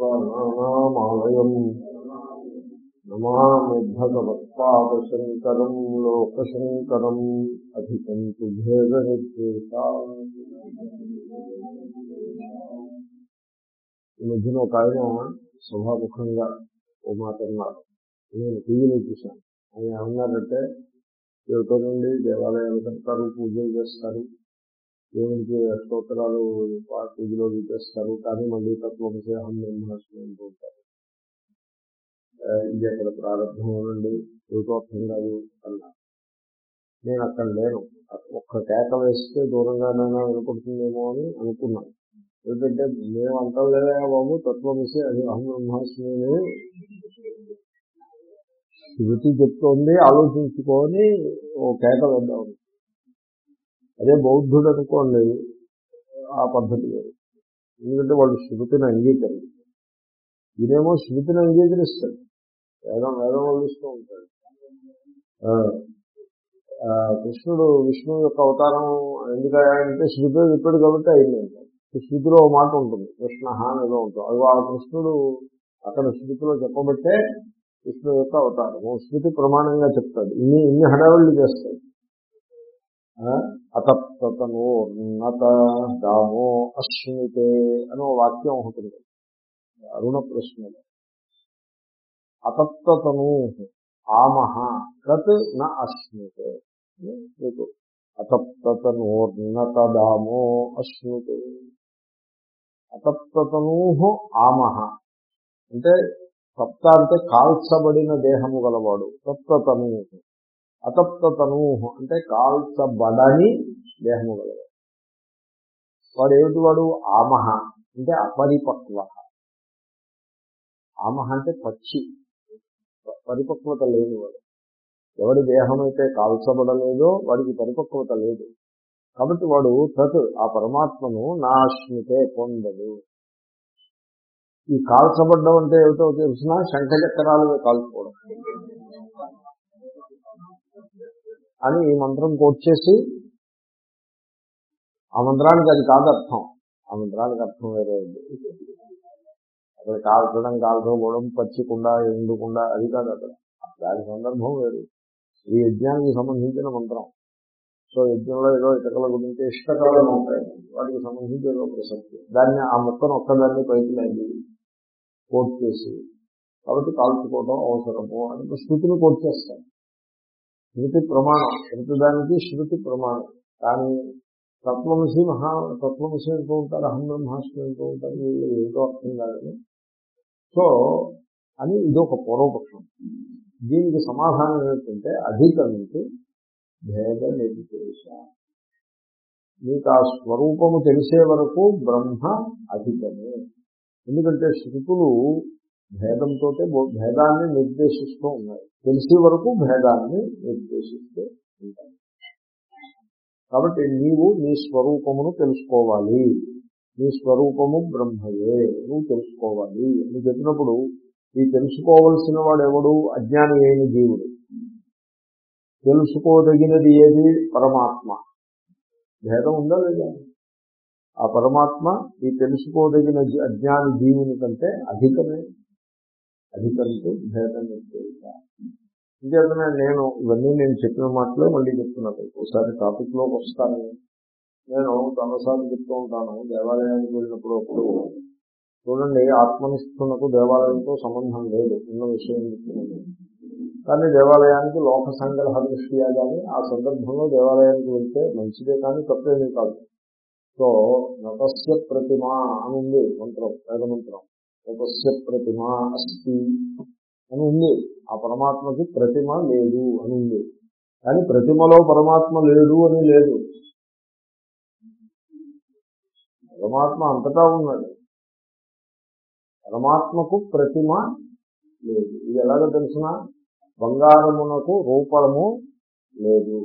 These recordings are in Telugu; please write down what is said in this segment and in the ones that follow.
పురాణానామాలయం నమామి భగవత్పాదశంకరం లోకశంకరం అధికంతు భేద నిర్దేశా. ఈ మధ్యన ఒక ఆయన సభాముఖంగా ఓ మాట అన్నారు. నేను టీవీలో చూశాను. ఆయన ఏమన్నారంటే ఏమిటో నుండి దేవాలయాలు కడతారు పూజలు చేస్తారు దేవునికి స్తోత్రాలు పూజలో చూపిస్తారు కానీ మళ్ళీ తత్వంసే అహం బ్రహ్మాస్మి అంటూ ఉంటారు ఇది అక్కడ ప్రారంభం నుండి ఏమిటో కాదు అన్నారు నేను అక్కడ లేను. ఒక్క కేక వేస్తే దూరంగానైనా వినపడుతుందేమో అని అనుకున్నాను ఎందుకంటే మేము అంటాం లేదా బాబు తత్వమిసే అది అహం బ్రహ్మాస్మిని శృతి చెప్తోంది. ఆలోచించుకొని ఓ కేక వేద్దాం అదే బౌద్ధుడు అనుకోండి ఆ పద్ధతి వేరు. ఎందుకంటే వాళ్ళు శృతిని అంగీకరించారు. ఇదేమో శృతిని అంగీకరిస్తాడు. వేదం వేదం వదిలిస్తూ ఉంటాడు కృష్ణుడు విష్ణు యొక్క అవతారం ఎందుకంటే శృతి చెప్పాడు కాబట్టి అయింది శృతిలో ఒక మాట ఉంటుంది కృష్ణ అని ఏదో ఉంటుంది. అది ఆ కృష్ణుడు అక్కడ శృతిలో చెప్పబట్టే విష్ణువు యొక్క అవతారము శృతి ప్రమాణంగా చెప్తాడు. ఇన్ని ఇన్ని హడావిళ్ళు చేస్తాడు. అతప్తనోన్నత దామో అశ్వితే అని ఒక వాక్యం ఉంటుంది. అరుణ ప్రశ్నలు అతప్తను ఆమహ తత్ న అశ్మితే మీకు అతప్తనోన్నత దామో అశ్వితే అతప్తను ఆమహ అంటే సప్త అంటే కాల్చబడిన దేహము గలవాడు. తప్తతను అతప్తను అంటే కాల్చబడని దేహము గలవాడు. వాడు ఏమిటి వాడు ఆమహ అంటే అపరిపక్వ. ఆమహ అంటే పక్షి. పరిపక్వత లేనివాడు. ఎవడి దేహం అయితే కాల్చబడలేదో వాడికి పరిపక్వత లేదు. కాబట్టి వాడు తత్ ఆ పరమాత్మను నాశ్మితే పొందదు. పొందడు ఈ కాల్చబడ్డం అంటే ఏమిటో తెలిసిన? శంఖచక్రాలు కాల్చుకోవడం. అని ఈ మంత్రం కోట్ చేసి ఆ మంత్రానికి అది కాదు అర్థం ఆ మంత్రానికి అర్థం వేరే ఉంది. అక్కడ కాల్చడం కాల్చకపోవడం పచ్చికుండా ఎండుకుండా అది కాదు అక్కడ. దాని సందర్భం వేరు. ఈ యజ్ఞానికి సంబంధించిన మంత్రం. సో యజ్ఞంలో ఏదో ఇటకల గురించి ఇష్టకాలను ఉంటాయి. వాటికి సంబంధించి ఏదో ప్రసక్తి. దాన్ని ఆ మొక్కను ఒక్కదాన్ని పైకి లేదు కోట్ చేసి కాబట్టి కాల్చుకోవడం అవసరము అని శృతిని కోట్ చేస్తాను శృతి ప్రమాణం ప్రతిదానికి శృతి ప్రమాణం. కానీ తత్వమసి మహా తత్వమసి అంటూ ఉంటారు అహం బ్రహ్మాస్మి అంటూ ఉంటారు వీళ్ళు ఏదో అర్థం కాదని సో అని ఇదొక పూర్వపక్షం దీనికి సమాధానం ఏంటంటే అధికరించి భేద నిర్దేశ. మీకు ఆ స్వరూపము తెలిసే వరకు బ్రహ్మ అధికమే. ఎందుకంటే శృతులు భేదంతో భేదాన్ని నిర్దేశిస్తూ ఉన్నాయి తెలిసే వరకు భేదాన్ని నిర్దేశిస్తూ ఉంటాయి కాబట్టి నీవు నీ స్వరూపమును తెలుసుకోవాలి. నీ స్వరూపము బ్రహ్మయే నువ్వు తెలుసుకోవాలి. అని చెప్పినప్పుడు ఈ తెలుసుకోవలసిన వాడు ఎవడు అజ్ఞాని అయిన జీవుడు. తెలుసుకోదగినది ఏది? పరమాత్మ. భేదం ఉందా లేదా? ఆ పరమాత్మ ఈ తెలుసుకోదగిన అజ్ఞాని జీవుని కంటే అధికమే. అధికంతో భేదం ఇంకేతనే నేను ఇవన్నీ నేను చెప్పిన మాటలే మళ్ళీ చెప్తున్నాను ఒకసారి టాపిక్లోకి వస్తాను. నేను చాలాసార్లు చెప్తూ ఉంటాను. దేవాలయానికి వెళ్ళినప్పుడు అప్పుడు చూడండి ఆత్మనిష్ఠునకు దేవాలయంతో సంబంధం లేదు. ఉన్న విషయం చెప్తున్నాను. కానీ దేవాలయానికి లోక సంగ్రహ దృష్ట్యా కానీ ఆ సందర్భంలో దేవాలయానికి వెళ్తే మంచిదే కానీ తప్పేమీ కాదు. సో నటస్య ప్రతిమ అని ఉంది మంత్రం వేద మంత్రం ప్రతిమ అస్తి అని ఉంది ఆ పరమాత్మకి ప్రతిమ లేదు అని ఉంది కానీ ప్రతిమలో పరమాత్మ లేడు అని లేదు. పరమాత్మ అంతటా ఉన్నాడు. పరమాత్మకు ప్రతిమ లేదు. ఇది ఎలాగో తెలిసిన? బంగారమునకు రూపము లేదు.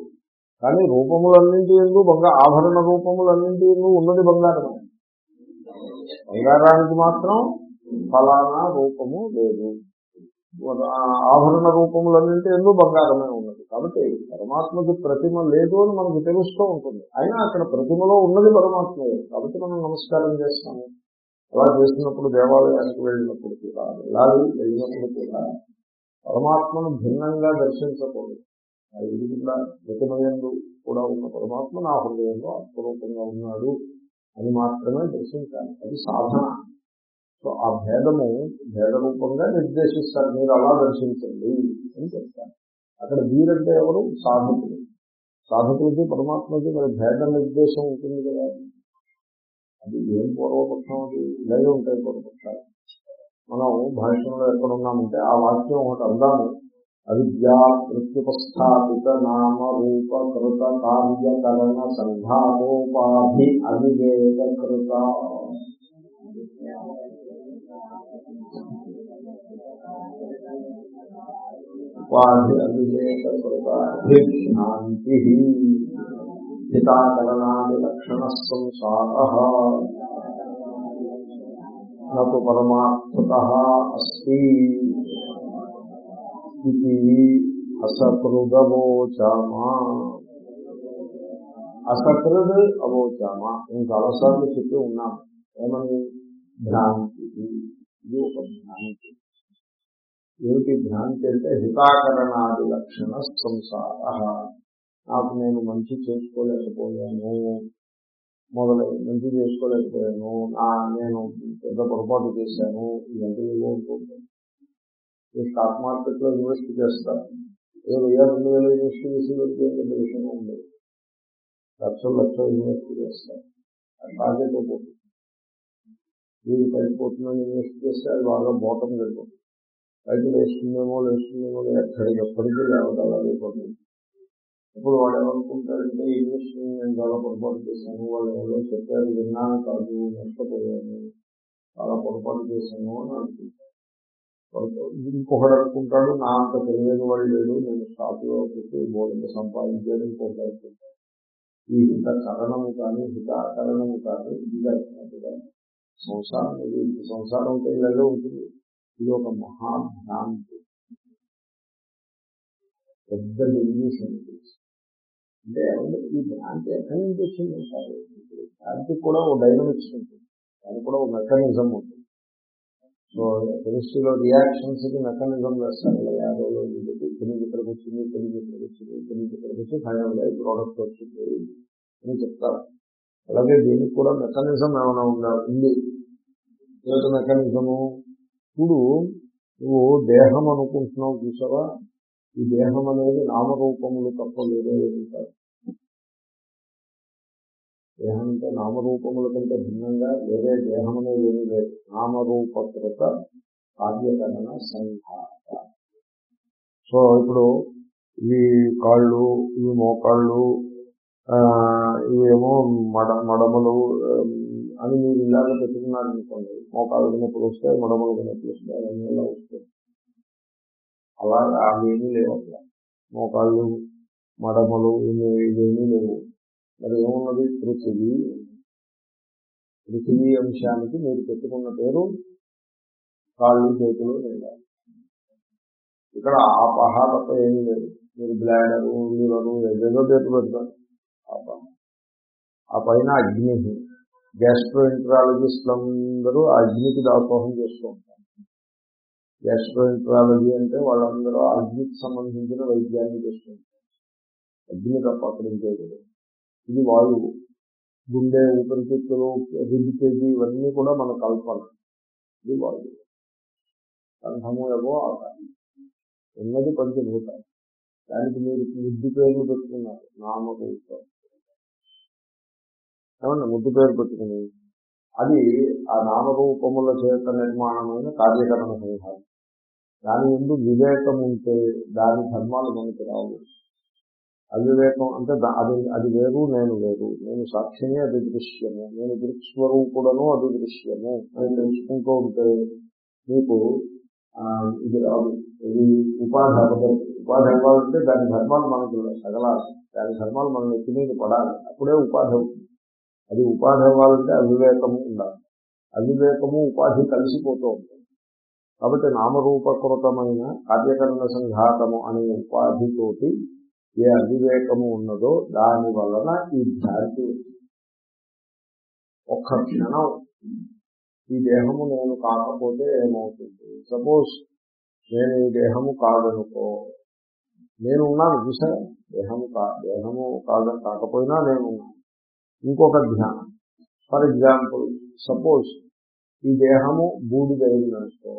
కానీ రూపములన్నింటి ఎందు బంగారు ఆభరణ రూపములన్నింటి ఎందు ఉన్నది బంగారమే. బంగారానికి మాత్రం ఫలానా రూపము లేదు. ఆభరణ రూపములన్నింటి ఎన్నో బంగారమే ఉన్నది. కాబట్టి పరమాత్మకి ప్రతిమ లేదు అని మనకు తెలుస్తూ ఉంటుంది. అయినా అక్కడ ప్రతిమలో ఉన్నది పరమాత్మే. కాబట్టి మనం నమస్కారం చేస్తాము. అలా చేసినప్పుడు దేవాలయానికి వెళ్ళినప్పుడు కూడా ఇలా వెళ్ళినప్పుడు కూడా పరమాత్మను భిన్నంగా దర్శించకూడదు. ఇది కూడా గతమయందు కూడా ఉన్న పరమాత్మ నా హృదయంలో అస్వరూపంగా ఉన్నాడు అని మాత్రమే దర్శించాలి. అది సాధన. సో ఆ భేదము భేద రూపంగా నిర్దేశిస్తారు. మీరు అలా దర్శించండి అని చెప్తారు. అక్కడ వీరంటే ఎవరు? సాధకులు. సాధకులకి పరమాత్మకి మరి భేద నిర్దేశం ఉంటుంది కదా. అది ఏం పూర్వపక్షం అది? ఇలాగే ఉంటాయి పూర్వపక్షాలు. మనం భాషలో ఎక్కడున్నామంటే ఆ వాక్యం ఒకటి అందాము. అవిద్యా ప్రత్యుపస్థాపిత నామ రూప కృత కార్యకరణ సంఘారోపాధి అవివేక కృత ఉపాధి అవివేక కృత అభిశాంతి హితాకరణాది లక్షణ సంసార నటు పరమాత్మత అస్తి ఇది అసకృదవోచామా అసకృద్ అవోచామా నేను చాలాసార్లు చెప్పి ఉన్నాను ఏమని భ్రాంతి ఇది ఒక భ్రాంతి ఏమిటి భ్రాంతి అంటే హితాకరణాది లక్షణ సంసార నాకు నేను మంచి చేసుకోలేకపోయాను మొదలై మంచి చేసుకోలేకపోయాను నా నేను పెద్ద పొరపాటు చేశాను ఇవన్నీ ఏవో ఉంటుంది ఈ స్టాక్ మార్కెట్లో ఇన్వెస్ట్ చేస్తారు ఏ వెయ్యి రెండు వేలు ఇన్వెస్ట్ చేసి వెళ్తే పెద్ద విషయం ఉంది లక్షలు లక్షలు ఇన్వెస్ట్ చేస్తారు అది టార్గెట్ అయిపోతుంది వీళ్ళు పైపోతుందని ఇన్వెస్ట్ చేస్తే అది బాగా బోటం వెళ్ళిపోతుంది పైకి వేస్తుందేమో వేస్తుందేమో ఎక్కడికి ఎప్పటికీ లేవగలగైపోతుంది ఇప్పుడు వాడు ఏమనుకుంటారంటే ఇన్వెస్ట్మెంట్ నేను చాలా పొరపాటు చేశాను వాళ్ళు ఎవరో చెప్పారు విన్నాను కాదు నష్టపోయాను చాలా పొరపాటు చేశాను అని అనుకుంటారు. ఇంకొకడు అనుకుంటాడు నా అంత తెలియని వాడు లేడు నేను స్టాక్ పెట్టి బోర్డు సంపాదించాడు ఇంకొకటి అనుకుంటాడు. ఈ హిత కరణము కానీ హిత అకరణము కానీ ఇది అర్థమవుతుందా. సంసారం ఇది సంసారం ఉంటే ఇలాగే ఉంటుంది. ఇది ఒక మహాభ్రాంతి. పెద్ద డెలిగేషన్ అంటే ఈ భ్రాంతి ఎక్కడి నుంచి వచ్చింది? అంటారు భ్రాంతికి కూడా ఒక డైనమిక్స్ ఉంటుంది. దానికి కూడా ఒక మెకానిజం ఉంటుంది. సో కెమిస్ట్రీలో రియాక్షన్స్కి మెకానిజం వేస్తారు యాభై రోజులు తెలుగు ఇక్కడికి వచ్చింది తెలుగు ఇక్కడికి వచ్చింది తెలుగు ఇక్కడికి వచ్చి ఫైనల్గా ఈ ప్రోడక్ట్ వచ్చింది అని చెప్తారు. అలాగే దీనికి కూడా మెకానిజం ఏమైనా ఉండాలి ఉంది. ఏదో మెకానిజము ఇప్పుడు నువ్వు దేహం అనుకుంటున్నావు చూసావా? ఈ దేహం అనేది నామరూపములు తప్ప వేరే ఉంటారు దేహం అంటే నామరూపముల కంటే భిన్నంగా వేరే దేహం అనేది ఏమి లేదు. నామరూపకృత కార్యకరణ సంఘాత సో ఇప్పుడు ఇవి కాళ్ళు ఇవి మోకాళ్ళు ఇవేమో మడ మడమలు అని మీరు ఇలాగ పెట్టుకున్నారు అనుకోండి మోకాళ్ళు వినప్పుడు వస్తాయి మడమలు వినప్పుడు వస్తాయి అవన్నీ ఇలా వస్తాయి? అలా అవేమీ లేవు అట్లా మోకాళ్ళు మడమలు ఇవేమీ లేవు. మరి ఏమున్నది? పృథివీ. పృథివీ అంశానికి మీరు పెట్టుకున్న పేరు కాళ్ళు చేతులు లేదా? ఇక్కడ ఆపహ తప్ప ఏమీ లేదు. మీరు బ్లాడరు లివరు ఏదేదో పేరు పెడతారు. ఆపహ ఆ పైన అగ్ని గ్యాస్ట్రో ఎంట్రాలజిస్టులందరూ ఆ అగ్నికి దాసోహం చేస్తూ ఉంటారు. గ్యాస్ట్రో ఇంట్రాలజీ అంటే వాళ్ళందరూ అగ్నికి సంబంధించిన వైద్యాన్ని చేస్తుంటారు అగ్ని తప్ప అక్కడ ఇంకేది ఇది వాయువు గుండె ఊపిరితిత్తులు రిబ్బికేజీ ఇవన్నీ కూడా మన కల్పన. ఇది వాయువు కంఠము ఏవో ఆకారం. ఉన్నది పంచభూతాలు. దానికి మీరు ముద్దు పేర్లు పెట్టుకున్నారు. నామరూపం ఏమన్నా ముద్దు పేరు పెట్టుకుని అది ఆ నామరూపముల చేత నిర్మాణమైన కార్యకరణ సంఘాలు. దాని ముందు వివేకం ఉంటే దాని ధర్మాలు మనకి రావు. అవివేకం అంటే అది అది వేరు నేను వేరు. నేను సాక్షిని అది దృశ్యము. నేను దృక్స్వరూపుడను అది దృశ్యము. అని తెలుసుకుంటూ ఉంటే మీకు ఇది రాదు. ఇది ఉపాధి అవ్వదు ఉపాధి అవ్వాలంటే దాని ధర్మాలు మనకు తగలాలి దాని ధర్మాలు మనం ఎత్తి మీద పడాలి. అప్పుడే ఉపాధి అవుతుంది అది ఉపాధి అవ్వాలంటే అవివేకము ఉండాలి. అవివేకము ఉపాధి కలిసిపోతూ ఉంటుంది. కాబట్టి నామరూపకృతమైన కార్యకరణ సంఘాతము అనే ఉపాధితోటి ఏ అవివేకము ఉన్నదో దాని వలన ఈ భ్రాంతి ఒక్క క్షణం ఈ దేహము నేను కాకపోతే ఏమవుతుంది? సపోజ్ నేను ఈ దేహము కాదనుకో నేను ఉన్నాను చూసారా? దేహము కా దేహము కాదని కాకపోయినా నేను ఉన్నాను. ఇంకొక ధ్యానం ఫర్ ఎగ్జాంపుల్ సపోజ్ ఈ దేహము బూడిదైందనుకో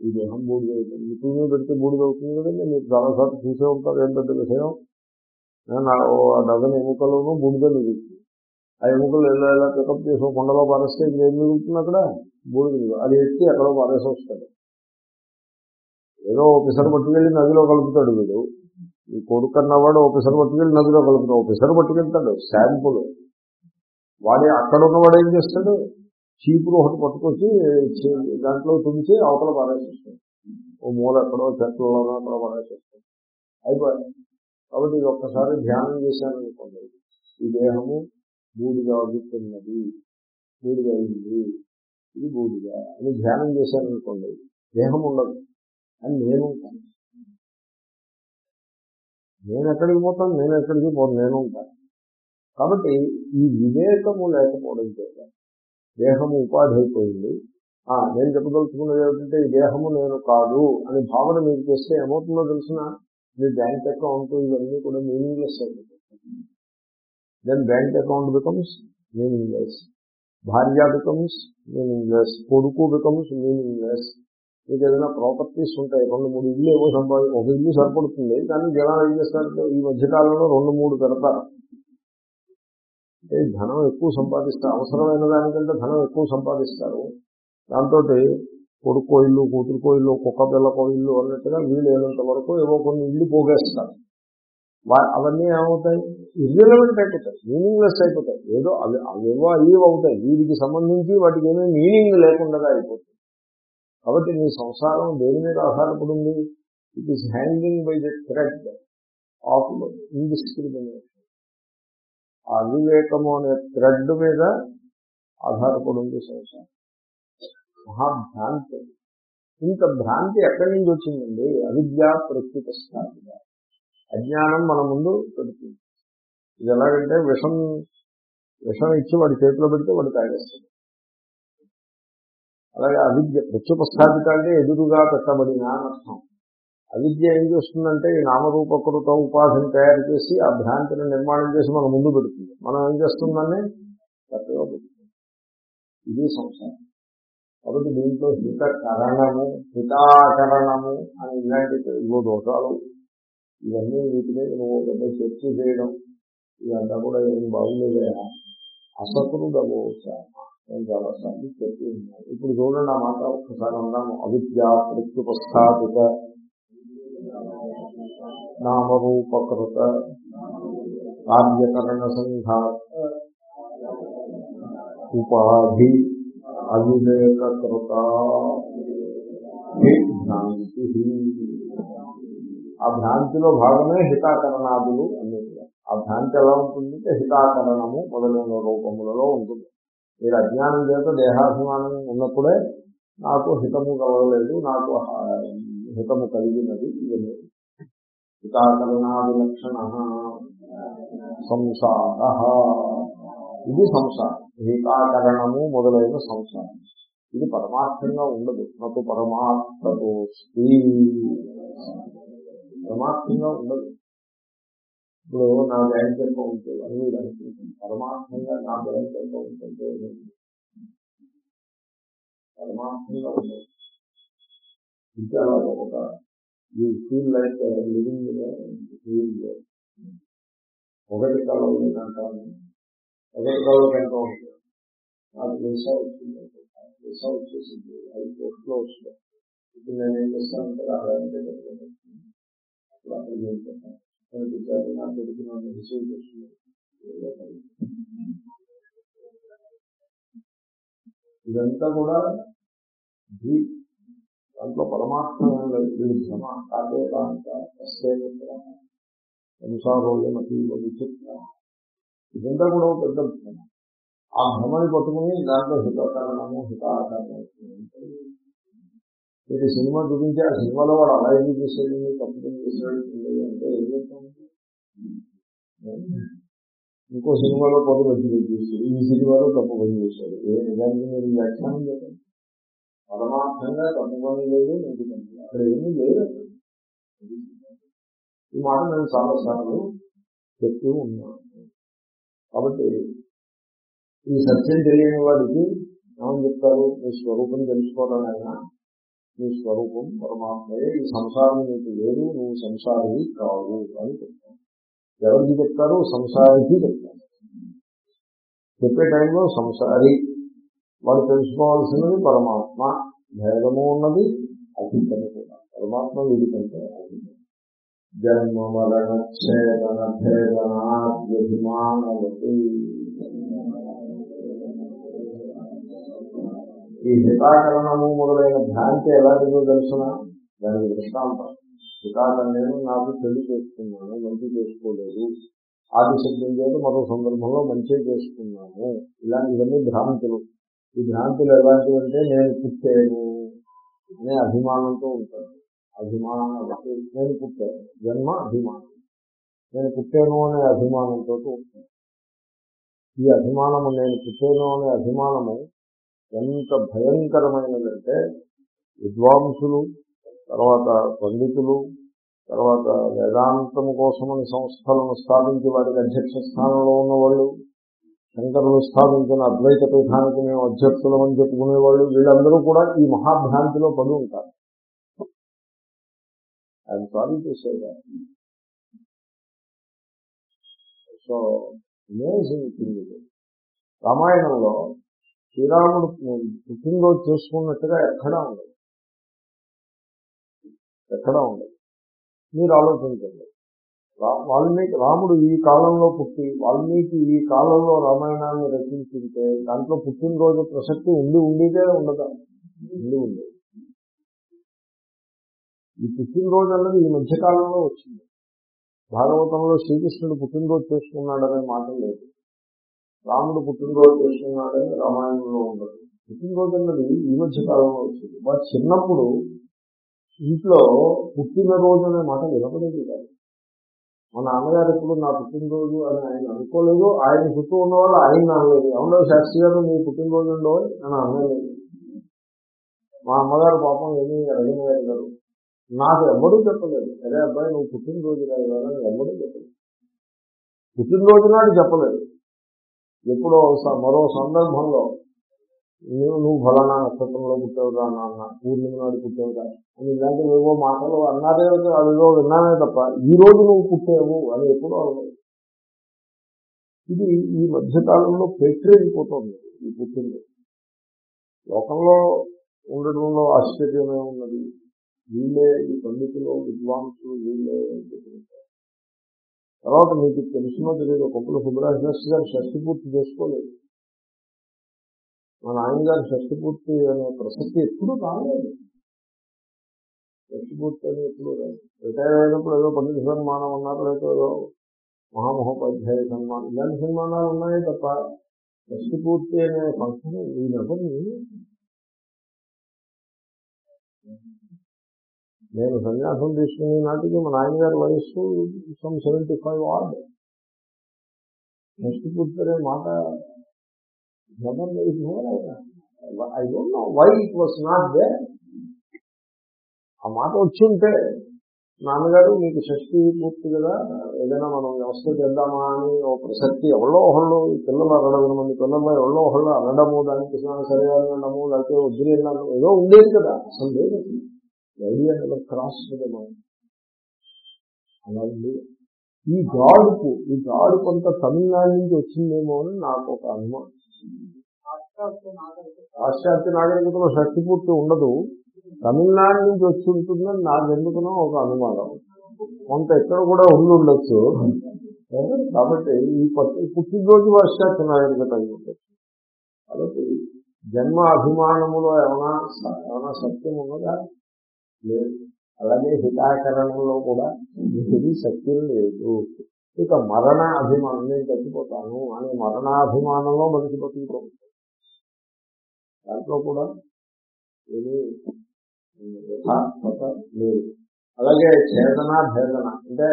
ఈ దేహం బూడిదవుతుంది ఇప్పుడు మీద పెడితే బూడిదవుతుంది కదండి. మీరు చాలాసార్లు చూసే ఉంటారు. ఏం పెద్ద విషయం? నా డజన్ ఎముకలను బూడిద మిగులుతుంది. ఆ ఎముకలు ఎలా ఎలా పికప్ చేసి కొండలో పారేస్తే ఏం మిగులుతుంది అక్కడ? బూడిద అది ఎత్తి ఎక్కడో పారేసి వస్తాడు ఏదో ఒకసారి పట్టుకెళ్ళి నదిలో కలుపుతాడు వీడు. ఈ కొడుకు అన్నవాడు ఓపెసర్ పట్టుకెళ్ళి నదిలో కలుపుతాడు ఒకసారి పట్టుకెళ్తాడు. శాంపుల్. వాడి అక్కడ ఉన్నవాడు ఏం చేస్తాడు? చీపురు ఒకటి పట్టుకొచ్చి దాంట్లో తుంచి అవతల పారేసేస్తాడు. ఓ మూల ఎక్కడో చెట్లలోనో అక్కడ పారేసేస్తాడు. అయిపోయింది కాబట్టి ఇది ఒక్కసారి ధ్యానం చేశాను అనుకోండి ఈ దేహము బూడిగా అవుతున్నది. బూడిగా అయింది. ఇది బూడిగా అని ధ్యానం చేశాను అనుకోండి దేహం ఉండదు. అని నేను ఉంటాను నేను ఎక్కడికి పోతాను నేను ఎక్కడికి పోను నేను ఉంటాను. కాబట్టి ఈ వివేకము లేకపోవడం చేత దేహము ఉపాధి అయిపోయింది. ఆ, నేను చెప్పదలుచుకున్నది ఏమిటంటే ఈ దేహము నేను కాదు అని భావన మీకు చేస్తే ఏమవుతుందో తెలిసిన? మీ బ్యాంక్ అకౌంట్ ఇవన్నీ కూడా మీనింగ్లెస్ అయిపోతుంది then bank account becomes meaningless భార్య బికమ్స్ మీనింగ్లెస్ కొడుకు బికమ్స్ మీనింగ్లెస్ మీకు ఏదైనా ప్రాపర్టీస్ ఉంటాయి రెండు మూడు ఇల్లు ఏవో సంపాది ఒక ఇల్లు సరిపడుతుంది కానీ జనాలు ఏం చేస్తారంటే ఈ మధ్యకాలంలో రెండు మూడు పెడతారు అంటే ధనం ఎక్కువ సంపాదిస్తారు అవసరమైన దానికంటే ధనం ఎక్కువ సంపాదిస్తారు. దాంతో కొడుకో ఇల్లు కూతురుకో ఇల్లు కుక్క పిల్లకో ఇల్లు అన్నట్టుగా వీళ్ళు అయినంత వరకు ఏవో కొన్ని ఇల్లు పోగేస్తారు. అవన్నీ ఏమవుతాయి? ఇర్రిలవెంట్ అయిపోతాయి మీనింగ్లెస్ అయిపోతాయి. ఏదో అవి అవేవో అవి అవుతాయి. వీటికి సంబంధించి వాటికి ఏమీ మీనింగ్ లేకుండా అయిపోతుంది కాబట్టి మీ సంసారం దేని మీద ఆధారపడింది it is hanging by the thread of indiscrimination ఆ అవివేకము అనే థ్రెడ్ మీద ఆధారపడింది సంసారం. మహాభ్రాంతి. ఇంత భ్రాంతి ఎక్కడి నుంచి వచ్చిందండి? అవిద్య ప్రస్తుత స్థాయిగా అజ్ఞానం మన ముందు పెడుతుంది. ఇది ఎలాగంటే విషం విషం ఇచ్చి వాడి చేతిలో పెడితే వాడు తాగేస్తుంది అలాగే అవిద్య ప్రత్యుపస్థాపిత అంటే ఎదురుగా పెట్టబడిన అర్థం అవిద్య ఏం చేస్తుందంటే ఈ నామరూపకృత ఉపాధిని తయారు చేసి ఆ భ్రాంతిని నిర్మాణం చేసి మన ముందు పెడుతుంది. మనం ఏం చేస్తుందని చక్కగా పెడుతుంది. ఇది సంసారం. కాబట్టి దీంట్లో హితకరణము హితాకరణము అని ఇలాంటి ఇవో దోషాలు ఇవన్నీ వీటి మీద నువ్వు పెద్ద చర్చ చేయడం ఇదంతా కూడా ఏం బాగుండేదే అసకృడవోచ నేను చాలాసార్లు చెప్పి. ఉన్నాను ఇప్పుడు చూడండి ఆ మాట ఒక్కసారి ఉన్నాము అవిద్య ప్రత్యుపస్థాపిత నామరూపకృత కార్యకరణ సంఘాత ఉపాధి అవివేకృత భ్రాంతి ఆ భ్రాంతిలో భాగమే హితాకరణాదులు అన్నీ కూడా ఆ భ్రాంతి ఎలా ఉంటుందంటే హితాకరణము మొదలైన రూపములలో ఉంటుంది. మీరు అజ్ఞానం చేత దేహాభిమానం ఉన్నప్పుడే నాకు హితము కలగలేదు నాకు హితము కలిగినది ఇవన్నీ హితాకరణాది లక్షణ సంసార. ఇది సంసారం. హితాకరణము మొదలైన సంసారం. ఇది పరమార్థంగా ఉండదు. నాకు పరమార్థతోస్తి పరమార్థంగా ఉండదు. ఇప్పుడు నా బ్యాంక్ అకౌంట్ అని మీరు అనుకుంటుంది పరమార్థంగా నా బ్యాంక్ అకౌంట్ అంటే ఏమిటి? పరమార్థంగా ఉండదు ఇంకా అలాగే ఒక you feel like living feel ఒకటి కలవ అంటాను ఒకటి కలవ ఎంత ఉంటుంది నాకు వీసా వచ్చింది వీసా వచ్చేసింది. అది పోస్ట్లో వస్తుంది ఇప్పుడు నేను ఏం చేస్తాను చేస్తానంటే అలాగే అప్పుడు అక్కడ ఏం చేస్తాను నా కొడుకు నన్ను రిసీవ్ చేస్తున్నారు ఇదంతా కూడా దాంట్లో పరమాత్మ భ్రమ కాదే విచిత్ర. ఇదంతా కూడా పెద్ద భ్రమ ఆ భ్రమని పట్టుకుని దాంట్లో హితకరణము హితాకరణము మీరు సినిమా చూపించి ఆ సినిమాలో వాడు అలా ఎందుకు చేశాడు తప్పు చేశాడు అంటే ఏం చేస్తాం? ఇంకో సినిమాలో పొద్దు మంచి చేశాడు ఈ సినిమాలో తప్పు పని చేశాడు. ఏ నిజానికి మీరు వ్యాఖ్యానం చెప్పండి. పరమార్థంగా తప్పు పని లేదు మంచి పని? అక్కడ ఏమీ లేదు ఈ మాట నేను చాలాసార్లు చెప్తూ ఉన్నాను. కాబట్టి ఈ సత్యం తెలియని వాడికి ఏమని చెప్తారు? మీ స్వరూపం తెలుసుకోవడం అయినా నీ స్వరూపం పరమాత్మయే ఈ సంసారం నీకు లేదు నువ్వు సంసారి కావు అని చెప్తాను. ఎవరికి చెప్తారు సంసారికి చెప్తారు చెప్పే టైంలో సంసారి వాడు తెలుసుకోవాల్సినది పరమాత్మ. భేదము ఉన్నది అతీతము కూడా పరమాత్మ వీడి కంటే జన్మ మరణ ఛేదన భేదనాభిమానవతి ఈ హితాకరణము మొదలైన భ్రాంతి ఎలాంటిదో తెలుసిన? దానికి దృష్టాంతం. హితాకరణ నేను నాకు పెళ్ళి చేసుకున్నాను మంచి చేసుకోలేదు. ఆది శబ్దం చేత మరో సందర్భంలో మంచి చేసుకున్నాను ఇలాంటివన్నీ భ్రాంతులు. ఈ భ్రాంతులు ఎలాంటివి అంటే నేను పుట్టాను. అనే అభిమానంతో ఉంటాను. అభిమానం నేను పుట్టాను. జన్మ అభిమానం. నేను పుట్టాను అనే అభిమానంతో ఉంటాను. ఈ అభిమానము నేను పుట్టాను అనే అభిమానము ఎంత భయంకరమైనదంటే విద్వాంసులు తర్వాత పండితులు తర్వాత వేదాంతం కోసమని సంస్థలను స్థాపించి వారికి అధ్యక్ష స్థానంలో ఉన్నవాళ్ళు శంకరులు స్థాపించిన అద్వైత పీఠానికి మేము అధ్యక్షులమని చెప్పుకునేవాళ్ళు వీళ్ళందరూ కూడా ఈ మహాభ్రాంతిలో పడి ఉంటారు. ఆయన సారీ చేసేవారు సో అమేజింగ్ థింగ్ రామాయణంలో శ్రీరాముడు పుట్టినరోజు చేసుకున్నట్టుగా ఎక్కడా ఉండదు. ఎక్కడా ఉండదు. మీరు ఆలోచించండి. రా- వాల్మీకి రాముడు ఈ కాలంలో పుట్టి వాల్మీకి ఈ కాలంలో రామాయణాన్ని రచించుంటే దాంట్లో పుట్టినరోజు ప్రసక్తి ఉండి ఉండేదే ఉండదా? ఉండి ఉండేది. ఈ పుట్టినరోజు అన్నది ఈ మధ్యకాలంలో వచ్చింది. భాగవతంలో శ్రీకృష్ణుడు పుట్టినరోజు చేసుకున్నాడనే మాట లేదు. రాముడు పుట్టినరోజు చేసుకున్నాడని రామాయణంలో ఉండదు. పుట్టినరోజు అన్నది ఈ మధ్య కాలంలో వచ్చింది. వాడు చిన్నప్పుడు ఇంట్లో పుట్టినరోజు అనే మాట వినపడేది కాదు. మా నాన్నగారు ఎప్పుడు నా పుట్టినరోజు అని ఆయన అనుకోలేదు. ఆయన చుట్టూ ఉన్న వాళ్ళు ఆయన అనలేదు అవునో శాస్త్రి గారు మీ పుట్టినరోజు ఉండో అని అనలేదు మా అమ్మగారు పాపం ఏమీ అడిగినారు గారు. నాకు ఎవ్వరూ చెప్పలేదు. అరే అబ్బాయి నువ్వు పుట్టినరోజు కాదు కదా అని చెప్పలేదు. పుట్టినరోజు నాడు చెప్పలేదు. ఎప్పుడో స- మరో సందర్భంలో నువ్వు నువ్వు ఫలానా నక్షత్రంలో పుట్టావురా నాన్న పూర్ణిమ నాడు పుట్టావురా అని ఇలాంటివి ఏవో మాటలు అన్నారే అదిగో విన్నానే తప్ప ఈ రోజు నువ్వు పుట్టేవు అని ఎప్పుడో ఇది ఈ మధ్యకాలంలో పెట్టిపోతుంది ఈ పుట్టింది. లోకంలో ఉండడంలో ఆశ్చర్యమే ఉన్నది. వీళ్ళే ఈ పండితులు విద్వాంసులు వీళ్ళే చెప్పింటారు తర్వాత మీకు తెలిసినో తెలియదు కొప్పుల సుబ్రహ్మణ్యస్ గారు షష్టి పూర్తి చేసుకోలేదు. మా నాన్నగారు షష్టి పూర్తి అనే ప్రసక్తి ఎప్పుడూ రాలేదు. షష్టి పూర్తి అని ఎప్పుడూ రాదు రిటైర్ అయినప్పుడు ఏదో పండిత సన్మానం ఉన్నారు లేకపోతే ఏదో మహామహోపాధ్యాయ సన్మానం. ఇలాంటి సన్మానాలు ఉన్నాయి తప్ప షష్టి పూర్తి అనే ఫంక్షన్ ఈ నెవరిని నేను సన్యాసం తీసుకునే నాటికి మా నాన్నగారి వయస్సు some seventy five odd next పుట్టిన మాట I don't know why it was not they ఆ మాట వచ్చి ఉంటే నాన్నగారు మీకు షష్టి పూర్తి కదా ఏదైనా మనం వ్యవస్థ చేద్దామా అని ఓ ప్రసక్తి ఎవరో ఒకళ్ళు పిల్లలు అరవై మంది పిల్లల్లో ఎవరో ఒకళ్ళు అనడము దానికి సరే అనడము లేకపోతే వద్దులేనడం ఏదో ఉండేది కదా అసలు లేదు ఐడియా నెవర్ క్రాస్ అలా ఉంది. ఈ గాడుపు ఈ గాడుపు అంతా తమిళనాడు నుంచి వచ్చిందేమో అని నాకు ఒక అనుమానం. పాశ్చాత్య నాగరికతలో శక్తి పూర్తి ఉండదు. తమిళనాడు నుంచి వచ్చి ఉంటుందని నాకు ఎందుకునో ఒక అనుమానం. కొంత ఎక్కడ కూడా ఉండి ఉండొచ్చు. కాబట్టి ఈ పుట్టినరోజు పాశ్చాత్య నాగరికత అయి ఉండొచ్చు. కాబట్టి జన్మ అభిమానములో ఏమైనా ఏమైనా సత్యం ఉన్నదా? లేదు. అలాగే హితాకరణంలో కూడా ఇది శక్తి లేదు. ఇక మరణ అభిమానం నేను చచ్చిపోతాను అనే మరణాభిమానంలో మనిషి బతుకుతూ దాంట్లో కూడా ఏమీ యథాత్మత లేదు. అలాగే ఛేదన భేదన అంటే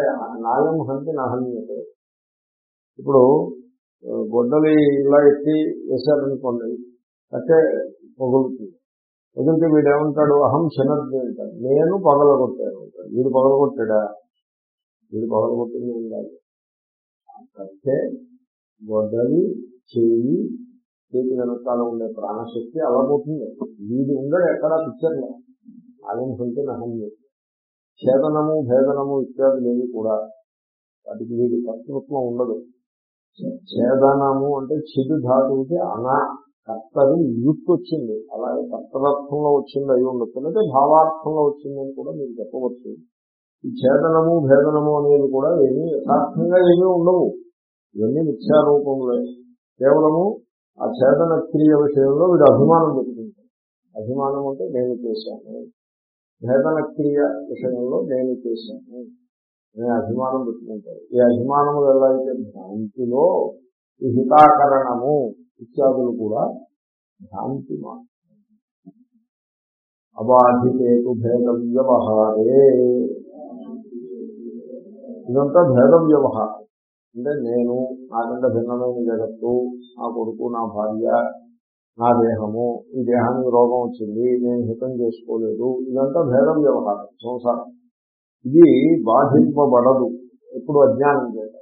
నాయం హంతి నహన్యతే ఇప్పుడు గొడ్డలి ఇలా ఎత్తి వేశారనుకోండి అంటే పొగులుతుంది. ఎందుకంటే వీడేమంటాడు? అహం శనద్ది నేను పగలగొట్టాను వీడు పగలగొట్టాడా? వీడు పగలగొట్టింది ఉండాలి. అంటే గొడ్డలి చేయి చేతి వెనకాల ఉండే ప్రాణశక్తి అలాగోతుంది వీడు ఉండడు ఎక్కడా పిక్చర్లో. ఆయన సంఖ్య నహం ఛేదనము భేదనము ఇత్యాదులేవి కూడా వాటికి వీడి కర్తృత్వం ఉండదు. ఛేదనము అంటే చిదు ధాతువుకి అనా కర్తది యూత్ వచ్చింది అలాగే కర్తదర్థంలో వచ్చింది అయి ఉండొచ్చు. అంటే భావార్థంలో వచ్చింది అని కూడా మీరు చెప్పవచ్చు. ఈ ఛేదనము భేదనము అనేది కూడా ఏమీ యథార్థంగా ఏమీ ఉండవు. ఇవన్నీ మిథ్యారూపంలో కేవలము ఆ ఛేదన క్రియ విషయంలో వీడు అభిమానం పెట్టుకుంటాడు. అభిమానం అంటే నేను చేశాను. భేదన క్రియ విషయంలో నేను చేశాను. నేను అభిమానం పెట్టుకుంటాడు ఈ అభిమానము ఎలా అయితే భ్రాంతిలో హితాకరణము ఇత్యాదులు కూడా భ్రాంతి మాత్రం. అబాధితేతు భేద వ్యవహారే ఇదంతా భేద వ్యవహారం అంటే నేను నాకంటే భిన్నమైన జగత్తు నా కొడుకు నా భార్య నా దేహము ఈ దేహానికి రోగం వచ్చింది నేను హితం చేసుకోలేదు ఇదంతా భేద వ్యవహారం సంసారం. ఇది బాధింపబడదు. ఎప్పుడు అజ్ఞానం చేత.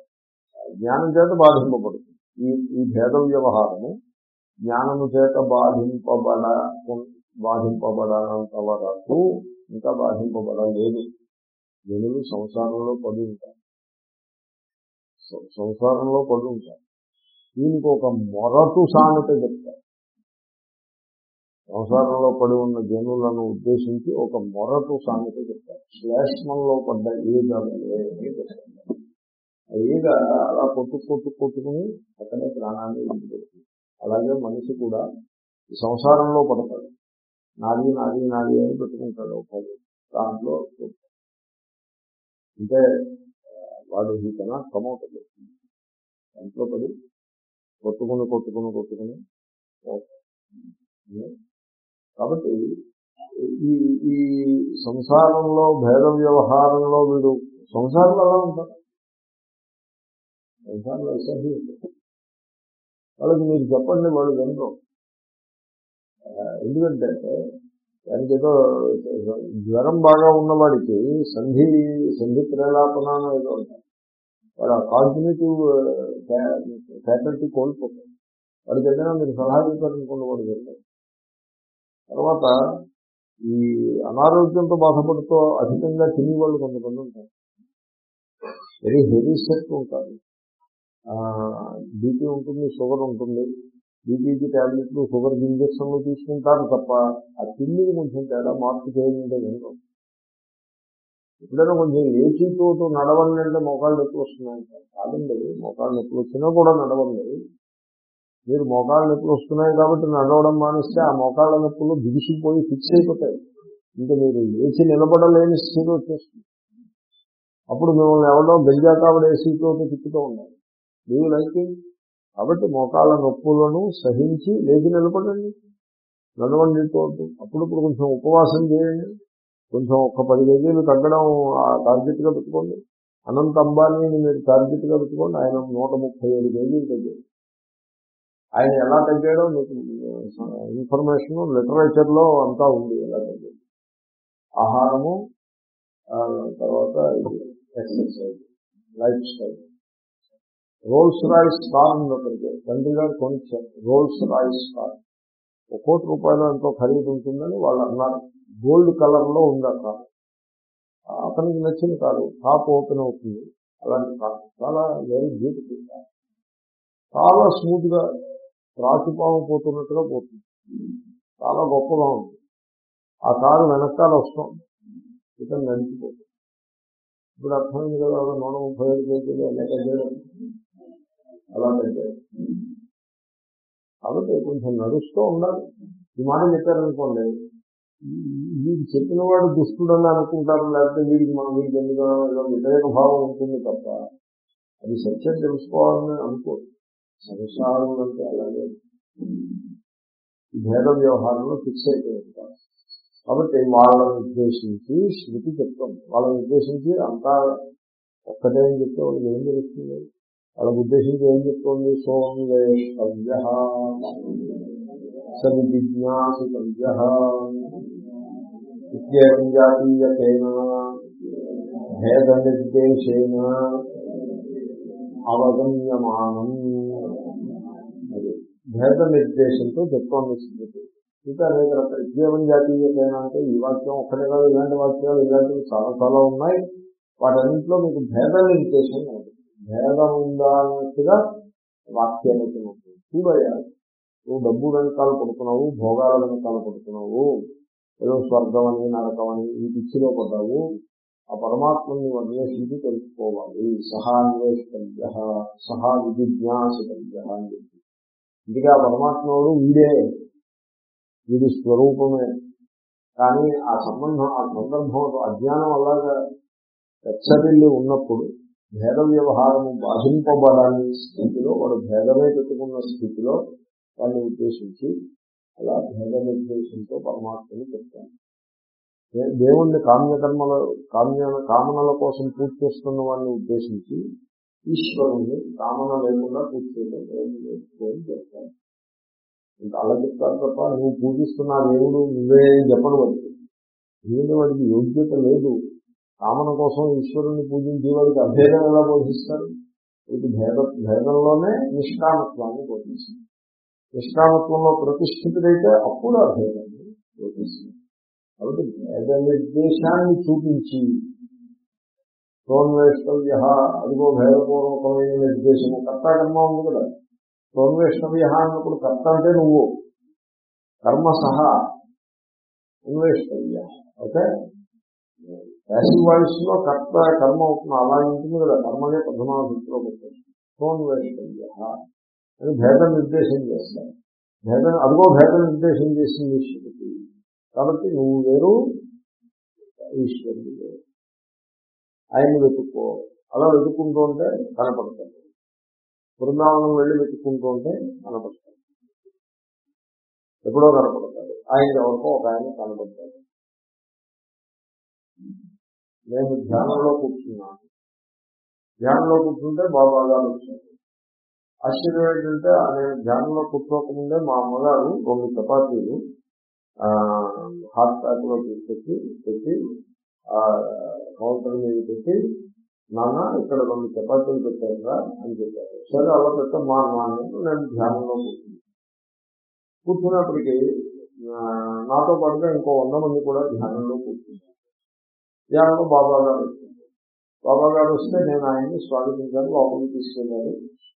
జ్ఞానం చేత బాధింపబడుతుంది. ఈ ఈ భేద వ్యవహారము జ్ఞానము చేత బాధింపబడ బాధింపబడనంత వరకు ఇంకా బాధింపబడలేదు. జనులు సంసారంలో పడి ఉంటారు. సంసారంలో పడి ఉంటారు. దీనికి ఒక మొరటు సామెత చెప్తారు. సంసారంలో పడి ఉన్న జనులను ఉద్దేశించి ఒక మొరటు సామెత చెప్తారు. శ్లేష్మంలో పడ్డ ఈగ ఆ ఈగ అలా కొట్టు కొట్టు కొట్టుకుని అతనే ప్రాణాన్ని వదిలిపెడుతుంది అలాగే మనిషి కూడా సంసారంలో పడతాడు. నాది నాది నాది అని పెట్టుకుంటాడు ఒకటి దాంట్లో. అంటే వాడు ఈ కన్నా చేస్తుంది. దాంట్లో పడి కొట్టుకుని కొట్టుకుని కొట్టుకుని కాబట్టి ఈ ఈ సంసారంలో భేద వ్యవహారంలో వీడు సంసారంలో ఎలా ఉంటారు అసహ్యం. వాళ్ళకి మీరు చెప్పండి వాళ్ళు వినరు. ఎందుకంటే దానికి ఏదో జ్వరం బాగా ఉన్నవాడికి సంధి సంధి ప్రేలాపన ఏదో ఉంటాయి. వాడు ఆ కాగ్నేటివ్ ఫ్యాకల్టీ కోల్పోతాడు. వాడి దగ్గర మీరు సలహా చెప్పారనుకోండి వాడు వెళ్ళారు తర్వాత ఈ అనారోగ్యంతో బాధపడుతూ అధికంగా తిని వాళ్ళు కొంతమంది ఉంటారు. వెరీ హెవీ సెట్ ఉంటారు. బీపీ ఉంటుంది షుగర్ ఉంటుంది. బీపీకి ట్యాబ్లెట్లు షుగర్ ఇంజక్షన్లు తీసుకుంటారు తప్ప ఆ తిండికి కొంచెం తేడా మార్పు చేయాలంటే వినరు ఎప్పుడైనా కొంచెం లేచితో నడవండి అంటే మోకాళ్ళు నొప్పులు వస్తున్నాయి. కాదండి మోకాళ్ళు నొప్పులు వచ్చినా కూడా నడవండి. మీరు మోకాళ్ళ నొప్పులు వస్తున్నాయి కాబట్టి నడవడం మానేస్తే ఆ మోకాళ్ళ నొప్పులు బిగిసిపోయి ఫిక్స్ అయిపోతాయి. ఇంకా మీరు లేచి నిలబడలేని స్థితి వచ్చేస్తుంది. అప్పుడు మిమ్మల్ని ఎవరో గంజాకావిడ ఏసీతో తిప్పుతూ ఉండాలి మీరు లైక్ కాబట్టి మోకాళ్ళ నొప్పులను సహించి లేచి నిలబడండి. నడవండి తోటి అప్పుడప్పుడు కొంచెం ఉపవాసం చేయండి. కొంచెం ఒక పది కేజీలు తగ్గడం టార్గెట్గా పెట్టుకోండి. అనంత అంబానీని మీరు టార్గెట్గా పెట్టుకోండి. ఆయన నూట ముప్పై ఏడు కేజీలు తగ్గారు ఆయన ఎలా తగ్గాడో మీకు ఇన్ఫర్మేషన్ లిటరేచర్లో అంతా ఉంది ఎలా తగ్గాడు. ఆహారము తర్వాత exercise lifestyle. Rolls Royce car ఉంది అక్కడికి. తండ్రి గారు కొనిచ్చారు. రోల్స్ రాయిస్ కార్ ఒక కోటి రూపాయలు ఎంతో ఖరీదు ఉంటుందని వాళ్ళు అన్నారు. గోల్డ్ కలర్లో ఉంది ఆ కారు అతనికి నచ్చిన కారు. టాప్ ఓపెన్ అవుతుంది. అలాంటి కారు చాలా వెరీ బ్యూటిఫుల్ కార్ చాలా స్మూత్గా రాతిపాము పోతున్నట్టుగా పోతుంది. చాలా గొప్పగా ఉంది ఆ కారు వెనకాల వస్తుంది ఇతను నడిచిపోతుంది ఇప్పుడు అర్థమైంది కదా నూట ముప్పై ఐదు కేజీలు అనేక చేయడం అలా తగ్గాడు కాబట్టి కొంచెం నడుస్తూ ఉండాలి. ఈ మాట చెప్పారనుకోండి వీడు చెప్పిన వాడు దుష్టుడని అనుకుంటారు లేకపోతే వీడికి మనం వీడికి ఎందుకు వ్యతిరేక భావం ఉంటుంది తప్ప అది సత్యం తెలుసుకోవాలని అనుకోదు సంసారం అంటే అలాగే భేద వ్యవహారంలో ఫిక్స్ అయిపోయి ఉంటారు. కాబట్టి వాళ్ళని ఉద్దేశించి శృతి చెప్తాం. వాళ్ళని ఉద్దేశించి అంతా ఒక్కటే అని చెప్తే వాళ్ళకి ఏం తెలుస్తుంది? వాళ్ళకు ఉద్దేశించి ఏం చెప్తోంది సోన్వేష్టవ్య సవిజిజ్ఞాసితవ్య ఇత్యేవం జాతీయకేన భేద నిర్దేశేన అవగమ్యమానం. అది భేద నిర్దేశంతో చెప్తోంది స్మృతి ఇంకా అనేక రకాల ఇత్యేవం జాతీయకేన అంటే ఈ వాక్యం ఒక్కటే కాదు ఇలాంటి వాక్యాలు ఇలాంటివి చాలా చాలా ఉన్నాయి. వాటన్నింటిలో మీకు భేద నిర్దేశం ఉంది. భేదం ఉందా అన్నట్టుగా వాక్యానికి ఉంటుంది చూడయ్యా నువ్వు డబ్బు వెనకాల పడుతున్నావు భోగాల వెనకాల పడుతున్నావు ఏదో స్వర్గం అని నరకం అని ఈ పిచ్చిలో పడ్డావు. ఆ పరమాత్మని అన్వేషించి తెలుసుకోవాలి. సహా అన్వేషితవ్య సహా విజిజ్ఞాసితవ్య అని చెప్పి. ఇందుకే ఆ పరమాత్మడు వీడే వీడి స్వరూపమే. కానీ ఆ సంబంధం ఆ సందర్భం అజ్ఞానం అలాగా వెచ్చరిల్లి ఉన్నప్పుడు భేద వ్యవహారము బాధింపబడాలని స్థితిలో వాడు భేదమే పెట్టుకున్న స్థితిలో వాడిని ఉద్దేశించి అలా భేద నిర్దేశంతో పరమాత్మని చెప్తాను దేవుణ్ణి కామ్యకర్మల కామ్య కామనల కోసం పూజ చేస్తున్న వాడిని ఉద్దేశించి ఈశ్వరుణ్ణి కామన లేకుండా పూజ చేయడం అని చెప్తాను ఇంకా అలా చెప్తారు తప్ప నువ్వు పూజిస్తున్న దేవుడు నువ్వే చెప్పడం వాడికి ఎందుకంటే వాడికి యోగ్యత లేదు. కామన కోసం ఈశ్వరుణ్ణి పూజించే వాడికి అభేదం ఎలా బోధిస్తారు? ఇది భేద భేదంలోనే నిష్కామత్వాన్ని బోధిస్తుంది నిష్కామత్వంలో ప్రతిష్ఠితుడైతే అప్పుడు అభేదాన్ని బోధిస్తుంది కాబట్టి భేద నిర్దేశాన్ని చూపించి సోన్వేష్టవ్య అదిగో భేదపూర్వకమైన నిర్దేశము కర్తాకర్మ ఉంది కదా. సోన్వేష్టవ్య అన్నప్పుడు కర్త అంటే నువ్వు. కర్మ సహా. అన్వేష్టవ్య ఓకే? ప్యాసివ్ వాయిస్లో కర్త కర్మ అవుతుంది అలా ఉంటుంది కదా కర్మనే ప్రథమా దృష్టిలో పెట్టారు అని భేద నిర్దేశం చేస్తారు. భేదం అదిగో భేద నిర్దేశం చేసింది ఈశ్వరుడికి. కాబట్టి నువ్వు వేరు ఈశ్వరుడు వేరు. ఆయన వెతుక్కో. అలా వెతుక్కుంటూ ఉంటే కనపడతాడు. బృందావనం వెళ్ళి వెతుక్కుంటూ ఉంటే కనపడతాడు. ఎప్పుడో కనపడతాడు. ఆయన ఎవరికో ఒక ఆయన కనపడతాడు. నేను ధ్యానంలో కూర్చున్నాను. ధ్యానంలో కూర్చుంటే బాబా గారు వచ్చారు. ఆశ్చర్యం ఏంటంటే నేను ధ్యానంలో కూర్చోకముందే మా అమ్మగారు రెండు చపాతీలు హాట్ ప్యాక్లో తీసుకొచ్చి పెట్టి కౌంటర్ మీద పెట్టి నాన్న ఇక్కడ రెండు చపాతీలు పెట్టారా అని చెప్పారు. సరే అలా పెట్టా మా నాన్న నేను ధ్యానంలో కూర్చున్నాను. కూర్చున్నప్పటికీ నాతో పాటుగా ఇంకో వంద మంది కూడా ధ్యానంలో కూర్చున్నారు. ధ్యానంలో బాబా గారు వచ్చారు బాబా గారు వస్తే నేను ఆయన్ని స్వాగతించాను లోపలికి తీసుకెళ్ళారు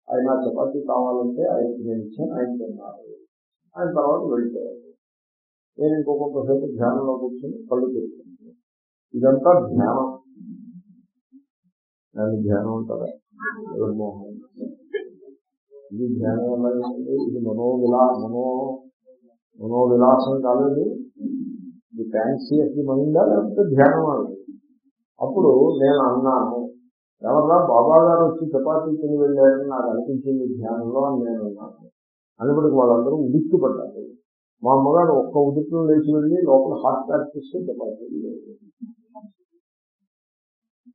ఆయన చపాతీ కావాలంటే ఆయనకి నేను ఇచ్చాను ఆయన తిన్నారు ఆయన తర్వాత వెళ్ళిపోయారు నేను ఇంకో కొంతసేపు ధ్యానంలో కూర్చొని కళ్ళు తెరుచుకున్నాను ఇదంతా ధ్యానం దాన్ని ధ్యానం అంటారా జగన్మోహన్ ఇది ధ్యానం వల్ల ఏంటంటే ఇది మనోవిలా మనో మనోవిలాసం కాలేదు ఇది ఫ్యాన్సీ అది మైందా లేకపోతే ధ్యానం అది అప్పుడు నేను అన్నాను ఎవరన్నా బాబా గారు వచ్చి చపాతీ తిని వెళ్ళారని నాకు అనిపించింది ధ్యానంలో అని నేను అన్నాను. అనేప్పటికి వాళ్ళందరూ ఉడిక్కి పడ్డారు మా అమ్మగారు ఒక్క ఉడికిలో లేచి వెళ్ళి లోపల హాట్ ప్యాక్ చేస్తే చపాతీ